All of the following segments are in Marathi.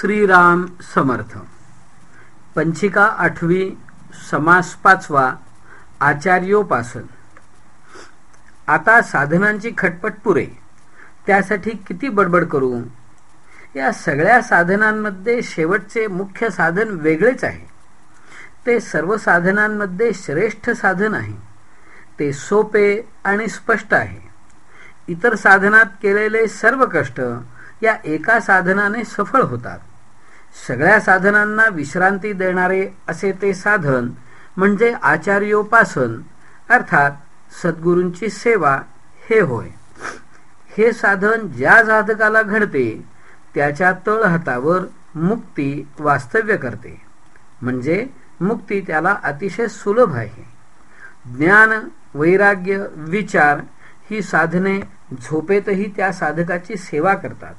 श्रीराम समर्थ. पंचिका आठवी समास पाचवा आचार्योपासन. आता साधनांची खटपट पुरे. त्यासाठी किती बडबड करू? या सगळ्या साधनांमध्ये शेवटचे मुख्य साधन वेगळेच आहे. ते सर्व साधनांमध्ये श्रेष्ठ साधन आहे. ते सोपे आणि स्पष्ट आहे. इतर साधनात केलेले सर्व कष्ट या एका साधनाने सफळ होतात. सगळ्या साधनांना विश्रांती देणारे असे ते साधन म्हणजे आचार्योपासन अर्थात सद्गुरूंची सेवा हे होय. हे साधन ज्या साधकाला घडते त्याच्या तळहातावर मुक्ती वास्तव्य करते. म्हणजे मुक्ती त्याला अतिशय सुलभ आहे. ज्ञान वैराग्य विचार ही साधने झोपेतही त्या साधकाची सेवा करतात.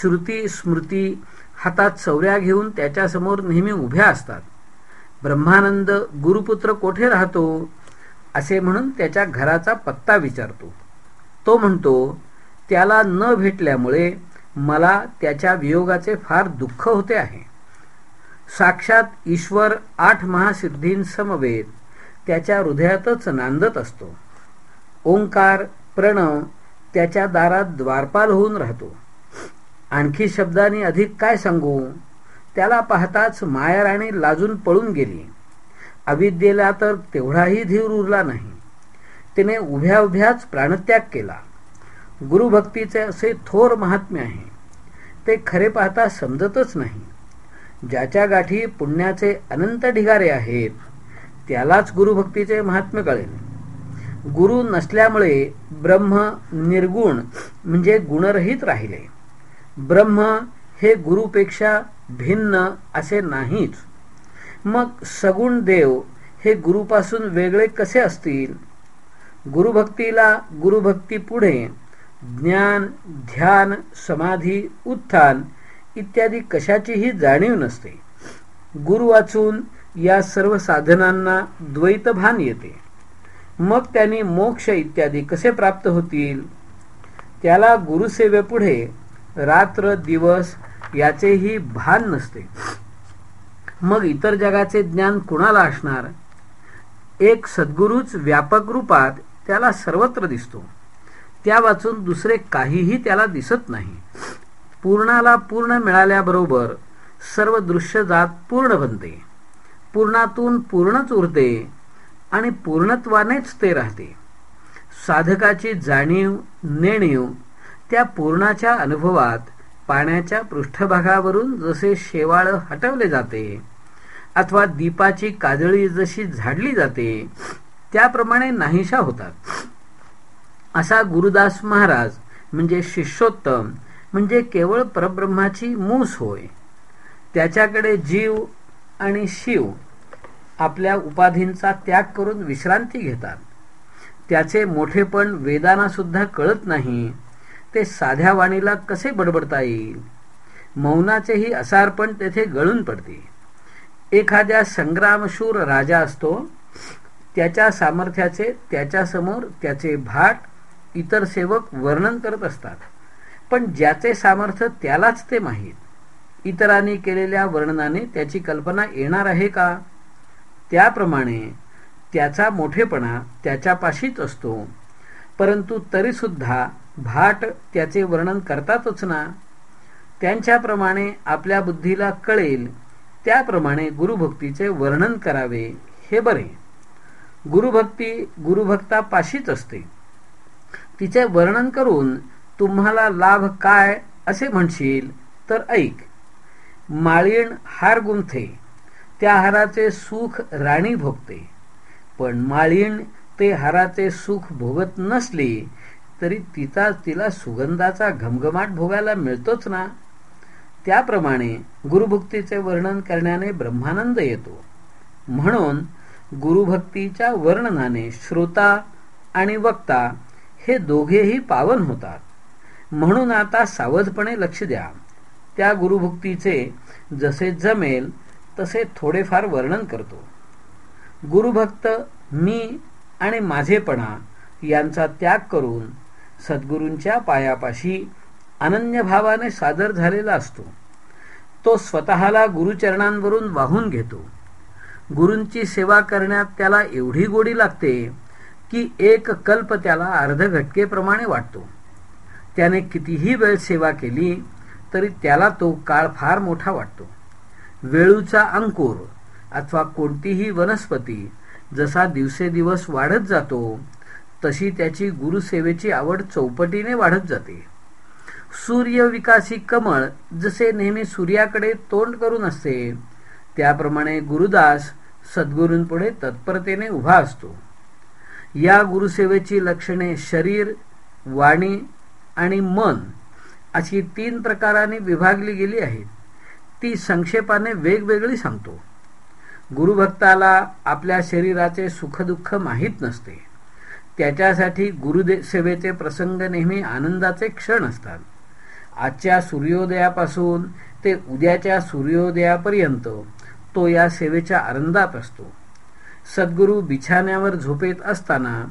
श्रुती स्मृती हातात चौऱ्या घेऊन त्याच्यासमोर नेहमी उभ्या असतात. ब्रह्मानंद गुरुपुत्र कोठे राहतो? असे म्हणून त्याच्या घराचा पत्ता विचारतो. तो म्हणतो त्याला न भेटल्यामुळे मला त्याच्या वियोगाचे फार दुःख होते आहे. साक्षात ईश्वर आठ महासिद्धींसमवेत त्याच्या हृदयातच नांदत असतो. ओंकार प्रणव त्याच्या दारात द्वारपाल होऊन राहतो. आणखी शब्दांनी अधिक काय सांगू? त्याला पाहताच मायाराणी लाजून पळून गेली. अविद्येला तर तेवढाही धीर उरला नाही. तिने उभ्या उभ्याच प्राणत्याग केला. गुरुभक्तीचे असे थोर महात्म्य आहे. ते खरे पाहता समजतच नाही. ज्याच्या गाठी पुण्याचे अनंत ढिगारे आहेत त्यालाच गुरुभक्तीचे महात्म्य कळेल. गुरु नसल्यामुळे ब्रह्म निर्गुण म्हणजे गुणरहित राहिले. ब्रह्म हे गुरुपेक्षा भिन्न असे नाहीच मग सगुण देव हे गुरुपासून वेगळे कसे असतील? गुरुभक्तीला गुरुभक्ती पुढे ज्ञान ध्यान समाधी उत्थान इत्यादी कशाचीही जाणीव नसते. गुरु वाचून या सर्व साधनांना द्वैतभान येते. मग त्यांनी मोक्ष इत्यादी कसे प्राप्त होतील? त्याला गुरुसेवेपुढे रात्र दिवस याचेही भान नसते. मग इतर जगाचे ज्ञान कुणाला असणार? एक सद्गुरूच व्यापक रूपात त्याला सर्वत्र दिसतो. त्या वाचून दुसरे काहीही त्याला दिसत नाही. पूर्णाला पूर्ण मिळाल्याबरोबर सर्व दृश्य जात पूर्ण बनते. पूर्णातून पूर्णच उरते आणि पूर्णत्वानेच ते राहते. साधकाची जाणीव नेणीव त्या पूर्णाच्या अनुभवात पाण्याच्या पृष्ठभागावरून जसे शेवाळ हटवले जाते अथवा दीपाची काजळी जशी झाडली जाते त्याप्रमाणे नाहीशा होतात. असा गुरुदास महाराज म्हणजे शिष्योत्तम म्हणजे केवळ परब्रह्माची मूस होय. त्याच्याकडे जीव आणि शिव आपल्या उपाधींचा त्याग करून विश्रांती घेतात. त्याचे मोठेपण वेदांना सुद्धा कळत नाही. ते साध्या वाणीला कसे बडबडता येईल? मौनाचेही असारपण तेथे गळून पडते. एखाद्या संग्रामशूर राजा असतो त्याच्या सामर्थ्याचे त्याच्यासमोर त्याचे भाट इतर सेवक वर्णन करत असतात. पण ज्याचे सामर्थ्य त्यालाच ते माहीत. इतरांनी केलेल्या वर्णनाने त्याची कल्पना येणार आहे का? त्याप्रमाणे त्याचा मोठेपणा त्याच्यापाशीच असतो. परंतु तरीसुद्धा भाट त्याचे वर्णन करतातच ना? त्यांच्याप्रमाणे आपल्या बुद्धीला कळेल. त्याप्रमाणे गुरुभक्तीचे वर्णन करावे. हे बरे. गुरुभक्ती गुरुभक्तापाशीच असते. तिचे वर्णन करून तुम्हाला लाभ काय असे म्हणशील? तर ऐक. माळीण हार गुंथे त्या हाराचे सुख राणी भोगते. पण माळीण ते हाराचे सुख भोगत नसली तरी तिचा तिला सुगंधाचा घमघमाट भोगायला मिळतोच ना. त्याप्रमाणे गुरुभक्तीचे वर्णन करण्याने ब्रह्मानंद येतो. म्हणून गुरुभक्तीच्या वर्णनाने श्रोता आणि वक्ता हे दोघेही पावन होतात. म्हणून आता सावधपणे लक्ष द्या. त्या गुरुभक्तीचे जसे जमेल तसे थोडेफार वर्णन करतो. गुरुभक्त मी आणि माझेपणा यांचा त्याग करून सद्गुरूंच्या पायापाशी अनन्य भावाने सादर झालेला असतो. तो स्वतःला गुरुचरणांवरून वाहून घेतो. गुरूंची सेवा करण्यात त्याला एवढी गोडी लागते की एक कल्प त्याला अर्धघटकेप्रमाणे वाटतो. त्याने कितीही वेळ सेवा केली तरी त्याला तो काळ फार मोठा वाटतो. वेळूचा अंकुर अथवा कोणतीही वनस्पती जसा दिवसेदिवस वाढत जातो तशी त्याची गुरुसेवेची आवड चौपटीने वाढत जाते. सूर्यविकासी कमळ जसे नेहमी सूर्याकडे तोंड करून असते त्याप्रमाणे गुरुदास सद्गुरूंपुढे तत्परतेने उभा असतो. या गुरुसेवेची लक्षणे शरीर वाणी आणि मन अशी तीन प्रकाराने विभागली गेली आहेत. ती संक्षेपाने वेगवेगळी सांगतो. गुरुभक्ताला आपल्या शरीराचे सुखदुःख माहीत नसते. त्याच्यासाठी गुरुसेवेचे प्रसंग नेहमी आनंदाचे क्षण असतात. आजच्या सूर्योदयापासून ते उद्याच्या सूर्योदयापर्यंत तो या सेवेच्या आनंदात असतो. सद्गुरू बिछाण्यावर झोपेत असताना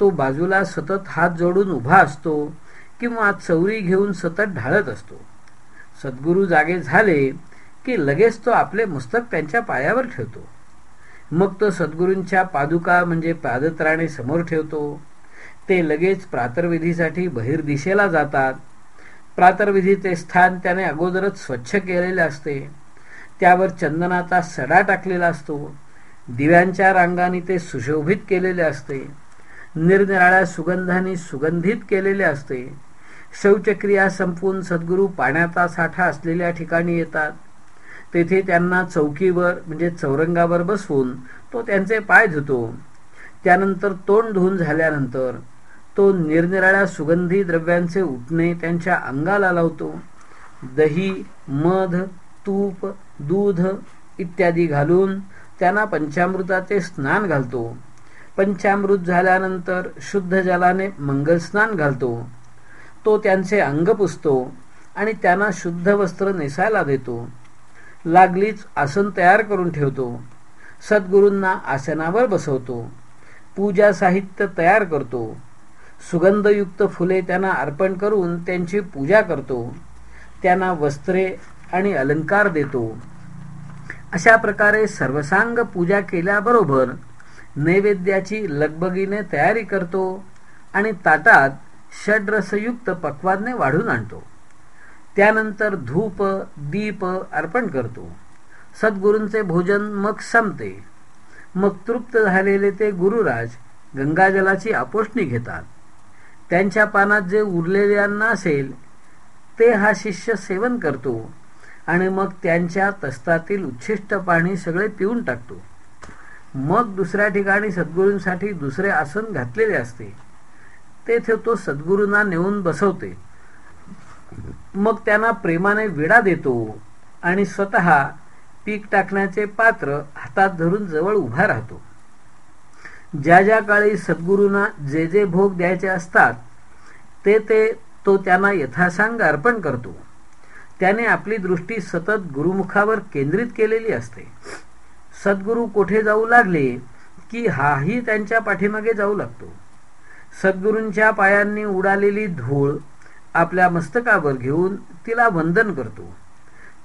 तो बाजूला सतत हात जोडून उभा असतो किंवा चौरी घेऊन सतत ढाळत असतो. सद्गुरू जागे झाले की लगेच तो आपले मस्तक त्यांच्या पायावर ठेवतो. मग तो सद्गुरूंच्या पादुका म्हणजे पादत्राणे समोर ठेवतो. ते लगेच प्रातर्विधीसाठी बहिर्दिशेला जातात. प्रातर्विधीचे स्थान त्याने अगोदरच स्वच्छ केलेले असते. त्यावर चंदनाचा सडा टाकलेला असतो. दिव्यांच्या रांगाने ते सुशोभित केलेले असते. निरनिराळ्या सुगंधाने सुगंधित केलेले असते. शौचक्रिया संपून सद्गुरू पाण्याचा साठा असलेल्या ठिकाणी येतात. तेथे त्यांना चौकीवर म्हणजे चौरंगावर बसवून तो त्यांचे पाय धुतो. त्यानंतर तोंड धुवून झाल्यानंतर तो निरनिराळ्या सुगंधी द्रव्यांचे उठणे त्यांच्या अंगाला लावतो. दही मध तूप दूध इत्यादी घालून त्यांना पंचामृताचे स्नान घालतो. पंचामृत झाल्यानंतर शुद्ध जलाने मंगलस्नान घालतो. तो त्यांचे अंग पुसतो आणि त्यांना शुद्ध वस्त्र नेसायला देतो. लागलीच आसन तयार करून ठेवतो. सद्गुरूंना आसनावर बसवतो. पूजा साहित्य तयार करतो. सुगंधयुक्त फुले त्यांना अर्पण करून त्यांची पूजा करतो. त्यांना वस्त्रे आणि अलंकार देतो. अशा प्रकारे सर्वसांग पूजा केल्याबरोबर नैवेद्याची लगबगीने तयारी करतो आणि ताटात षड्रसयुक्त पक्वाने वाढून आणतो. त्यानंतर धूप दीप अर्पण करतो. सद्गुरूंचे भोजन मग संपते. मग तृप्त झालेले ते गुरुराज गंगाजलाची आपोषणी घेतात. त्यांच्या पानात जे उरलेले अन्न असेल ते हा शिष्य सेवन करतो आणि मग त्यांच्या तस्तातील उच्छिष्ट पाणी सगळे पिऊन टाकतो. मग दुसऱ्या ठिकाणी सद्गुरूंसाठी दुसरे आसन घातलेले असते. तेथे तो सद्गुरूंना नेऊन बसवते. मग त्यांना प्रेमाने विडा देतो आणि स्वतः पीक टाकण्याचे पात्र हातात धरून जवळ उभा राहतो. ज्या ज्या काळी सद्गुरूंना जे जे भोग द्यायचे असतात ते ते तो त्यांना यथासांग अर्पण करतो. त्याने आपली दृष्टी सतत गुरुमुखावर केंद्रित केलेली असते. सद्गुरू कोठे जाऊ लागले की हाही त्यांच्या पाठीमागे जाऊ लागतो. सद्गुरूंच्या पायांनी उडालेली धूळ आपल्या मस्तकावर घेऊन तिला वंदन करतो.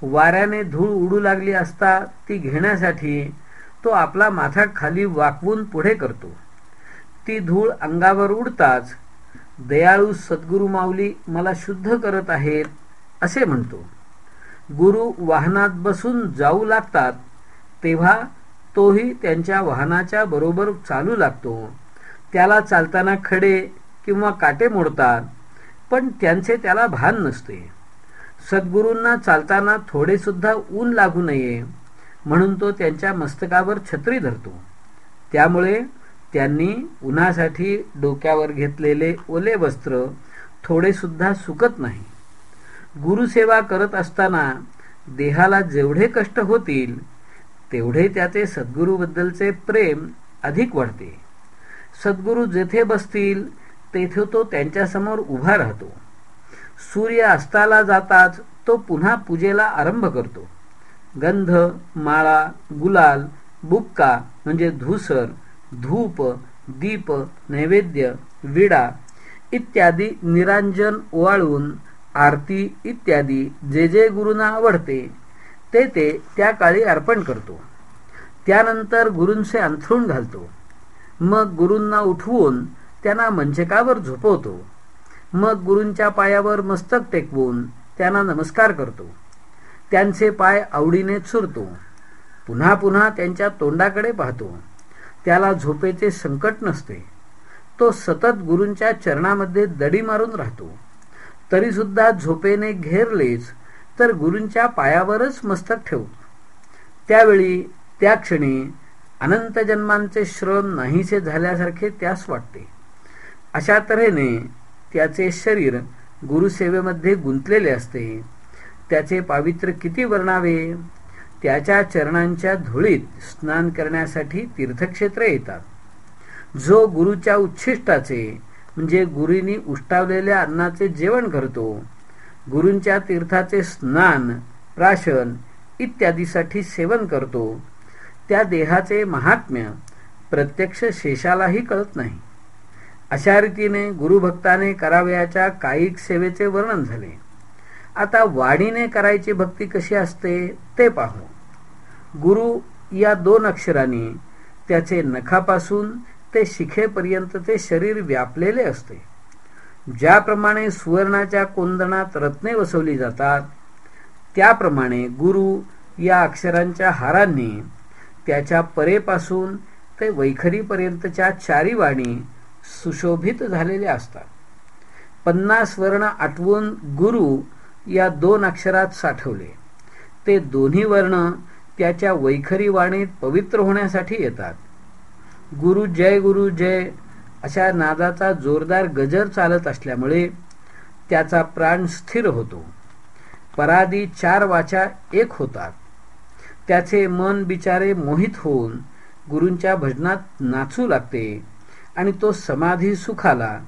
वाऱ्याने धूळ उडू लागली असता ती घेण्यासाठी तो आपला माथा खाली वाकवून पुढे करतो. ती धूळ अंगावर उडताच दयाळू सद्गुरू माऊली मला शुद्ध करत आहेत असे म्हणतो. गुरु वाहनात बसून जाऊ लागतात तेव्हा तोही त्यांच्या वाहनाच्या बरोबर चालू लागतो. त्याला चालताना खडे किंवा काटे मोडतात. पण त्यांचे त्याला भान नसते. सद्गुरूंना चालताना थोडे सुद्धा ऊन लागू नये म्हणून तो त्यांच्या मस्तकावर छत्री धरतो. त्यामुळे त्यांनी उन्हासाठी डोक्यावर घेतलेले ओले वस्त्र थोडे सुद्धा सुकत नाही. गुरुसेवा करत असताना देहाला जेवढे कष्ट होतील तेवढे त्याचे सद्गुरूबद्दलचे प्रेम अधिक वाढते. सद्गुरू जेथे बसतील तेथे तो त्यांच्यासमोर उभा राहतो. सूर्य अस्ताला जाताच तो पुन्हा पूजेला आरंभ करतो. गंध माळा गुलाल बुक्का म्हणजे धूसर धूप दीप नैवेद्य विडा इत्यादी निरांजन ओवाळून आरती इत्यादी जे जे गुरुंना आवडते ते ते त्या काळी अर्पण करतो. त्यानंतर गुरूंचे अंथरूण घालतो. मग गुरूंना उठवून त्यांना मंचकावर झोपवतो. मग गुरूंच्या पायावर मस्तक टेकवून त्यांना नमस्कार करतो. त्यांचे पाय आवडीने चुरतो. पुन्हा पुन्हा त्यांच्या तोंडाकडे पाहतो. त्याला झोपेचे संकट नसते. तो सतत गुरूंच्या चरणामध्ये दडी मारून राहतो. तरी सुद्धा झोपेने घेरलेच तर गुरूंच्या पायावरच मस्तक ठेवतो. त्यावेळी त्या क्षणी अनंत जन्मांचे श्रम नाहीसे झाल्यासारखे त्यास वाटते. अशा तऱ्हेने त्याचे शरीर गुरुसेवेमध्ये गुंतलेले असते. त्याचे पावित्र्य किती वर्णावे? त्याच्या चरणांच्या धुळीत स्नान करण्यासाठी तीर्थक्षेत्र येतात. जो गुरुच्या उच्छिष्टाचे म्हणजे गुरुनी उष्टावलेल्या अन्नाचे जेवण करतो गुरूंच्या तीर्थाचे स्नान प्राशन इत्यादीसाठी सेवन करतो त्या देहाचे महात्म्य प्रत्यक्ष शेषालाही कळत नाही. अशा रीतीने गुरुभक्ताने करावयाच्या कायिक सेवेचे वर्णन झाले. आता वाणीने करायची भक्ती कशी असते ते पाहू. गुरु या दोन अक्षरांनी त्याचे नखापासून ते शिखेपर्यंत ते शरीर व्यापलेले असते. ज्याप्रमाणे सुवर्णाच्या कोंदणात रत्ने वसवली जातात त्याप्रमाणे गुरु या अक्षरांच्या हारांनी त्याच्या परेपासून ते वैखरीपर्यंतच्या चारी वाणी सुशोभित झालेले असतात. पन्नास वर्ण आठवून गुरु या दोन अक्षरात साठवले. ते दोन्ही वर्ण त्याच्या वैखरी वाणीत पवित्र होण्यासाठी येतात. गुरु जय गुरु जय अशा नादाचा जोरदार गजर चालत असल्यामुळे त्याचा प्राण स्थिर होतो. परादी चार वाचा एक होतात. त्याचे मन बिचारे मोहित होऊन गुरूंच्या भजनात नाचू लागते. आणि तो समाधी सुखाला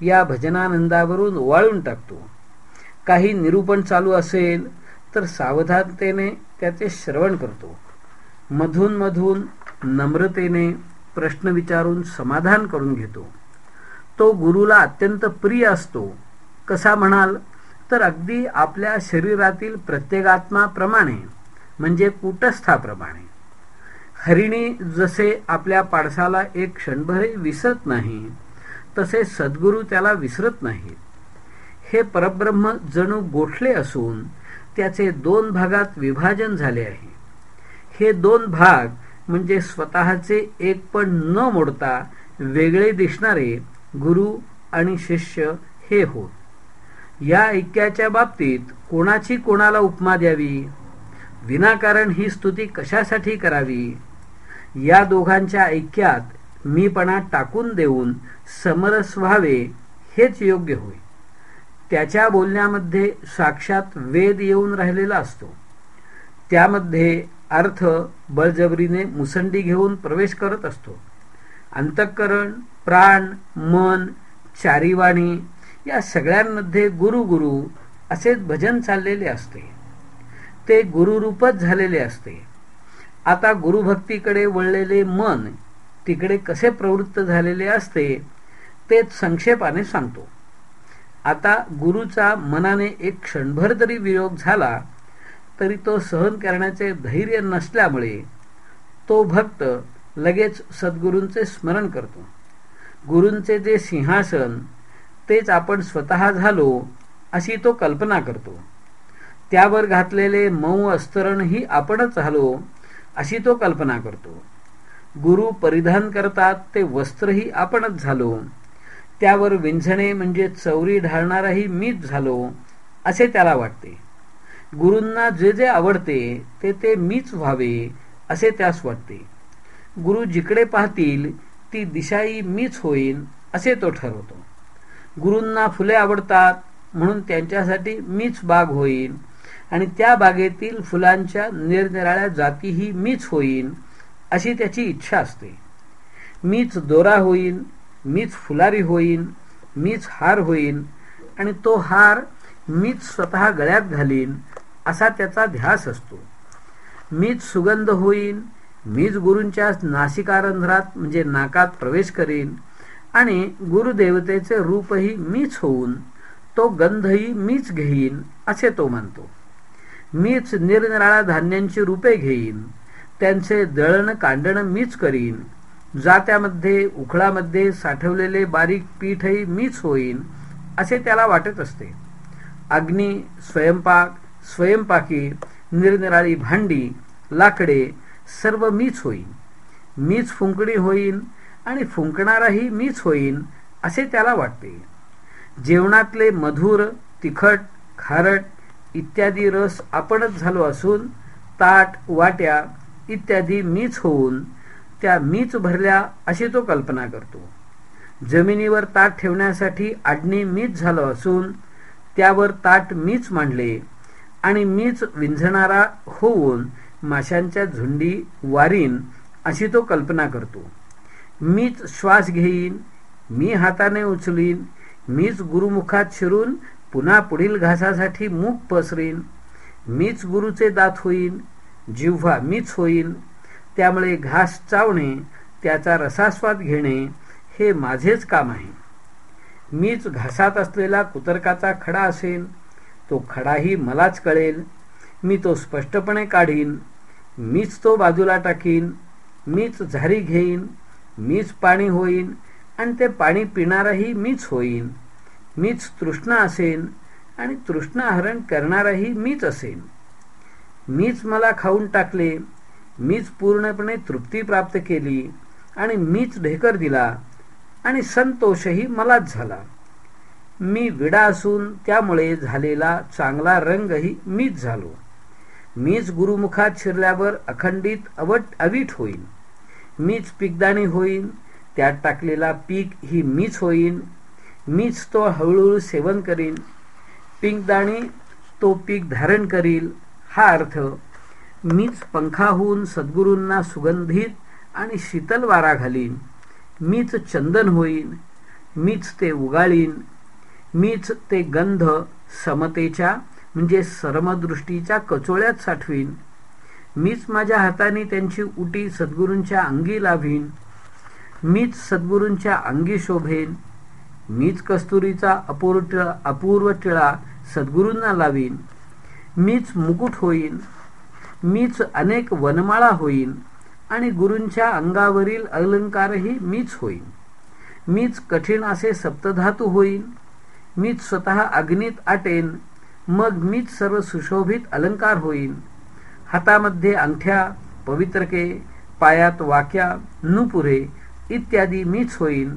या भजनानंदावरून वाळून टाकतो. काही निरूपण चालू असेल तर सावधानतेने त्याचे श्रवण करतो. मधून मधून नम्रतेने प्रश्न विचारून समाधान करून घेतो. तो गुरुला अत्यंत प्रिय असतो. कसा म्हणाल तर अगदी आपल्या शरीरातील प्रत्येकात्माप्रमाणे म्हणजे कुटस्थाप्रमाणे. हरिणी जसे आपल्या पाडसाला एक क्षणभरही विसरत नाही तसे सद्गुरू त्याला विसरत नाहीत. हे परब्रह्म जणू गोठले असून त्याचे दोन भागात विभाजन झाले आहे. हे दोन भाग म्हणजे स्वतःचे एक पण न मोडता वेगळे दिसणारे गुरु आणि शिष्य हे होत. या ऐक्याच्या बाबतीत कोणाची कोणाला उपमा द्यावी? विनाकारण ही स्तुती कशासाठी करावी? या दोघांच्या ऐक्यात मीपणा टाकून देऊन समरस व्हावे हेच योग्य होय. त्याच्या बोलण्यामध्ये साक्षात वेद येऊन राहिलेला असतो. त्यामध्ये अर्थ बळजबरीने मुसंडी घेऊन प्रवेश करत असतो. अंतःकरण प्राण मन चारीवाणी या सगळ्यांमध्ये गुरु गुरु असेच भजन चाललेले असते. ते गुरुरूपच झालेले असते. आता गुरुभक्तीकडे वळलेले मन तिकडे कसे प्रवृत्त झालेले असते तेच संक्षेपाने सांगतो. आता गुरुचा मनाने एक क्षणभर जरी वियोग झाला तरी तो सहन करण्याचे धैर्य नसल्यामुळे तो भक्त लगेच सद्गुरूंचे स्मरण करतो. गुरूंचे जे सिंहासन तेच आपण स्वतः झालो अशी तो कल्पना करतो. त्यावर घातलेले मऊ अस्तरणही आपणच झालो अशी तो कल्पना करतो. गुरु परिधान करतात ते वस्त्रही आपणच झालो. त्यावर विंझणे म्हणजे चौरी ढाळणाराही मीच झालो असे त्याला वाटते. गुरूंना जे जे आवडते ते ते मीच व्हावे असे त्यास वाटते. गुरु जिकडे पाहतील ती दिशाही मीच होईल असे तो ठरवतो. गुरूंना फुले आवडतात म्हणून त्यांच्यासाठी मीच बाग होईल आणि त्या बागेतील फुलांच्या निरनिराळ्या जातीही मीच होईन अशी त्याची इच्छा असते. मीच दोरा होईन मीच फुलारी होईन मीच हार होईन आणि तो हार मीच स्वतः गळ्यात घालीन असा त्याचा ध्यास असतो. मीच सुगंध होईन मीच गुरूंच्या नासिकारंध्रात म्हणजे नाकात प्रवेश करीन आणि गुरुदेवतेचे रूपही मीच होऊन तो गंधही मीच घेईन असे तो म्हणतो. मीच निरनिराळ्या धान्यांची रूपे घेईन. त्यांचे दळण कांडण मीच करीन. जात्यामध्ये उखळामध्ये साठवलेले बारीक पीठही मीच होईन असे त्याला वाटत असते. अग्नी स्वयंपाक स्वयंपाकी निरनिराळी भांडी लाकडे सर्व मीच होईन. मीच फुंकणी होईन आणि फुंकणाराही मीच होईन असे त्याला वाटते. जेवणातले मधुर तिखट खारट इत्यादी रस आपणच झालो असून ताट वाट्या इत्यादी मीच होऊन त्या मीच भरल्या अशी तो कल्पना करतो. जमिनीवर ताट ठेवण्यासाठी आडणी मीच झालो असून त्यावर ताट मीच मांडले आणि मीच विंझणारा होऊन माशांच्या झुंडी वारीन अशी तो कल्पना करतो. मीच श्वास घेईन मी हाताने उचलीन मीच गुरुमुखात शिरून पुन्हा पुढील घासासाठी मूग पसरीन मीच गुरुचे दात होईन जिव्हा मीच होईन त्यामुळे घास चावणे त्याचा रसास्वाद घेणे हे माझेच काम आहे. मीच घासात असलेला कुतर्काचा खडा असेल तो खडाही मलाच कळेल मी तो स्पष्टपणे काढीन मीच तो बाजूला टाकीन मीच झारी घेईन मीच पाणी होईन आणि ते पाणी पिणाराही मीच होईन. मीच तृष्ण असेन आणि तृष्णाहरण करणाराही मीच असेन. मीच मला खाऊन टाकले मीच पूर्णपणे तृप्ती प्राप्त केली आणि मीच ढेकर दिला आणि संतोषही मलाच झाला. मी विडा असून त्यामुळे झालेला चांगला रंगही मीच झालो. मीच गुरुमुखात शिरल्यावर अखंडित अवट अवीट होईन. मीच पिकदाणी होईन त्यात टाकलेला पीक ही मीच होईन मीच तो हळूहळू सेवन करीन. पिंकदाणी तो पीक धारण करील हा अर्थ. मीच पंखाहून सद्गुरूंना सुगंधित आणि शीतल वारा घालीन. मीच चंदन होईन मीच ते उगाळीन. मीच ते गंध समतेच्या म्हणजे सर्मदृष्टीच्या कचोळ्यात साठवीन. मीच माझ्या हाताने त्यांची उटी सद्गुरूंच्या अंगी लावीन. मीच सद्गुरूंच्या अंगी शोभेन. मीच कस्तुरीचा अपूर्व अपूर्व टिळा सद्गुरूंना लावीन. मीच मुकुट होईन. मीच अनेक वनमाळा होईन. आणि गुरूंच्या अंगावरील अलंकारही मीच होईन. मीच कठीण असे सप्तधातू होईन. मीच स्वतः अग्नीत आटेन. मग मीच सर्व सुशोभित अलंकार होईन. हातामध्ये अंगठ्या पवित्रके पायात वाक्या नुपुरे इत्यादी मीच होईन.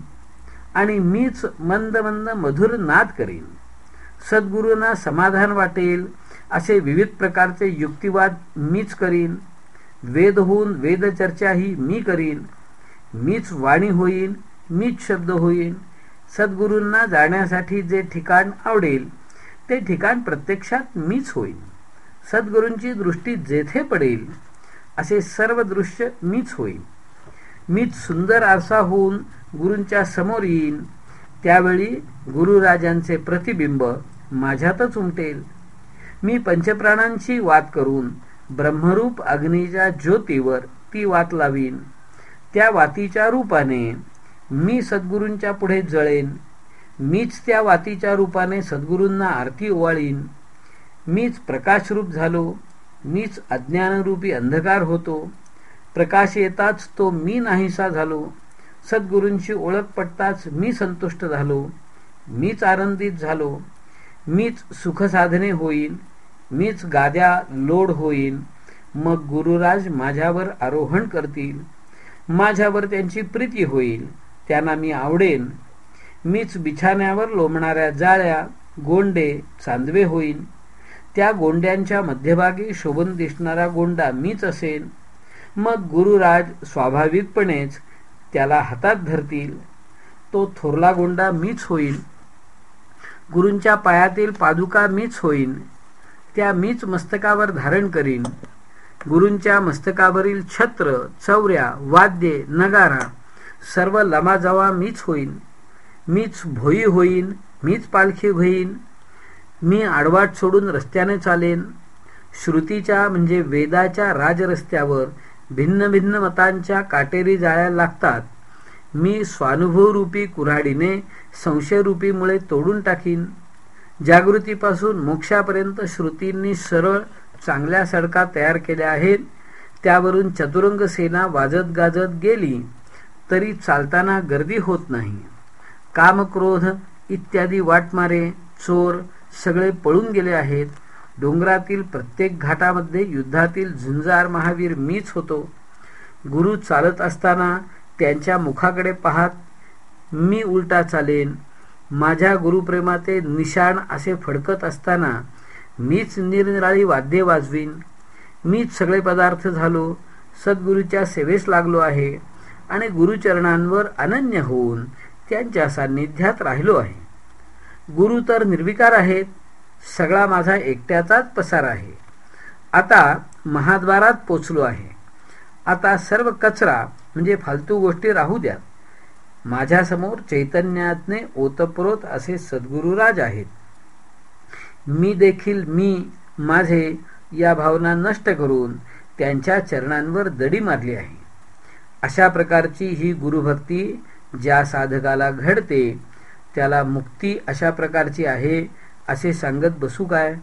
आणि मीच मंद मंद मधुर नाद करीन. सद्गुरूंना समाधान वाटेल असे विविध प्रकारचे युक्तिवाद मीच करीन. वेद होऊन वेदचर्चाही मी करीन. मीच वाणी होईन मीच शब्द होईन. सद्गुरूंना जाण्यासाठी जे ठिकाण आवडेल ते ठिकाण प्रत्यक्षात मीच होईन. सद्गुरूंची दृष्टी जेथे पडेल असे सर्व दृश्य मीच होईल मीच सुंदर आरसा होऊन गुरूंच्या समोर येईन त्यावेळी गुरुराजांचे प्रतिबिंब माझ्यातच उमटेल. मी पंचप्राणांची वात करून ब्रह्मरूप अग्नीच्या ज्योतीवर ती वात लावीन. त्या वातीच्या रूपाने मी सद्गुरूंच्या पुढे जळेन. मीच त्या वातीच्या रूपाने सद्गुरूंना आरती ओवाळीन. मीच प्रकाशरूप झालो. मीच अज्ञानरूपी अंधकार होतो. प्रकाश येताच तो मी नाहीसा झालो. सद्गुरूंची ओळख पटताच मी संतुष्ट झालो. मीच आनंदित झालो. मीच सुखसाधने होईन मीच गाद्या लोड होईन मग गुरुराज माझ्यावर आरोहण करतील. माझ्यावर त्यांची प्रीती होईल. त्यांना मी आवडेन. मीच बिछाण्यावर लोंबणाऱ्या जाळ्या गोंडे चांदवे होईन त्या गोंड्यांच्या मध्यभागी शोभून दिसणारा गोंडा मीच असेन. मग गुरुराज स्वाभाविकपणेच त्याला हातात धरतील. तो थोरला गोंडा मीच होईल. गुरूंच्या पायातील पादुका मीच होईन. त्या मीच मस्तकावर धारण करीन. गुरूंच्या मस्तकावरील छत्र चौऱ्या वाद्ये नगारा सर्व लमाजवा मीच होईन. मीच भोई होईन मीच पालखी होईन मी आडवाट सोडून रस्त्याने चालेन. श्रुतीच्या म्हणजे वेदाच्या राजरस्त्यावर भिन्न भिन्न मतांच्या काटेरी जाळ्या लागतात. मी स्वानुभवरूपी कुऱ्हाडीने संशयरूपीमुळे तोडून टाकीन. जागृतीपासून मोक्षापर्यंत श्रुतींनी सरळ चांगल्या सडका तयार केल्या आहेत. त्यावरून चतुरंग सेना वाजत गाजत गेली तरी चालताना गर्दी होत नाही. कामक्रोध इत्यादी वाटमारे चोर सगळे पळून गेले आहेत. डोंगरातील प्रत्येक घाटामध्ये युद्धातील झुंजार महावीर मीच होतो. गुरु चालत असताना त्यांच्या मुखाकडे पाहत मी उलटा चालेन. माझ्या गुरुप्रेमाचे निशाण असे फडकत असताना मीच निरनिराळी वाद्ये वाजवीन. मीच सगळे पदार्थ झालो. सद्गुरूच्या सेवेस लागलो आहे आणि गुरुचरणांवर अनन्य होऊन त्यांच्या सान्निध्यात राहिलो आहे. गुरु तर निर्विकार आहेत. सगळा माझा एकट्याचाच पसार आहे. आता महाद्वारात पोचलो आहे. आता सर्व कचरा म्हणजे फालतू गोष्टी राहू द्या माझ्यासमोर चैतन्यातने ओतप्रोत असे सद्गुरुराज आहेत. मी देखील मी माझे या भावना नष्ट करून त्यांच्या चरणांवर दडी मारली आहे. अशा प्रकारची ही गुरुभक्ती ज्या साधकाला घडते त्याला मुक्ती अशा प्रकारची आहे असे सांगत बसू काय?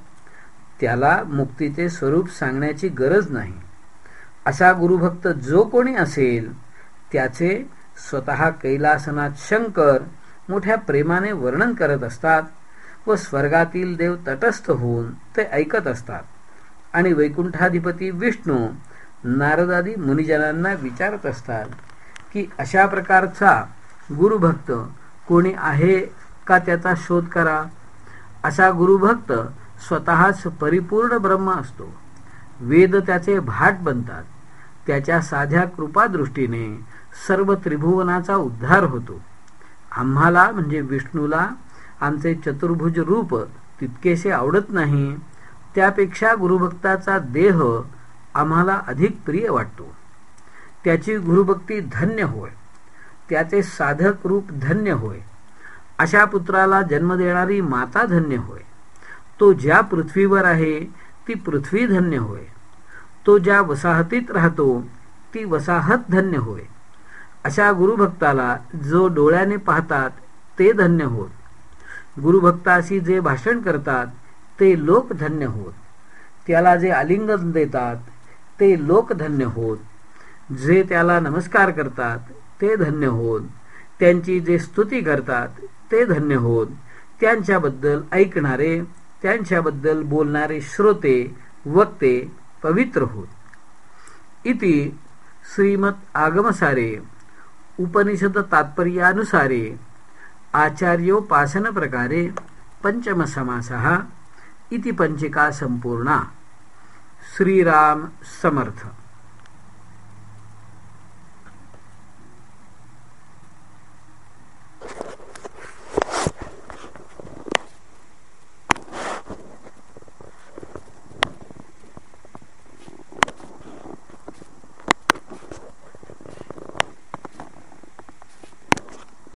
त्याला मुक्तीचे स्वरूप सांगण्याची गरज नाही. असा गुरुभक्त जो कोणी असेल त्याचे स्वतः कैलासनात शंकर मोठ्या प्रेमाने वर्णन करत असतात व स्वर्गातील देव तटस्थ होऊन ते ऐकत असतात. आणि वैकुंठाधिपती विष्णू नारदादी मुनिजनांना विचारत असतात की अशा प्रकारचा गुरुभक्त कोणी आहे का त्याचा शोध करा? असा गुरुभक्त स्वतःच परिपूर्ण ब्रह्म असतो. वेद त्याचे भाट बनतात. त्याच्या साध्या कृपादृष्टीने सर्व त्रिभुवनाचा उद्धार होतो. आम्हाला म्हणजे विष्णूला आमचे चतुर्भुज रूप तितकेसे आवडत नाही. त्यापेक्षा गुरुभक्ताचा देह आम्हाला अधिक प्रिय वाटतो. त्याची गुरुभक्ती धन्य होय. त्याचे साधक रूप धन्य होय. अशा पुत्राला जन्म देणारी माता धन्य होय. तो ज्या पृथ्वीवर आहे ती पृथ्वी धन्य होय. तो ज्या वसाहतीत राहतो ती वसाहत धन्य होय. अशा गुरुभक्ताला जो डोळ्याने पाहतात ते धन्य होत. गुरुभक्ताशी जे भाषण करतात ते लोक धन्य होत. त्याला जे आलिंगन देतात ते लोक धन्य होत. जे त्याला नमस्कार करतात ते धन्य होत. त्यांची जे स्तुती करतात ते धन्य होत. त्यांच्याबद्दल ऐकणारे त्यांच्याबद्दल बोलणारे श्रोते वक्ते पवित्र होत. इति श्रीमत आगमसारे उपनिषद तात्पर्यानुसारे आचार्योपासन प्रकारे पंचम समासः इति पंचिका संपूर्णा. श्रीराम समर्थ.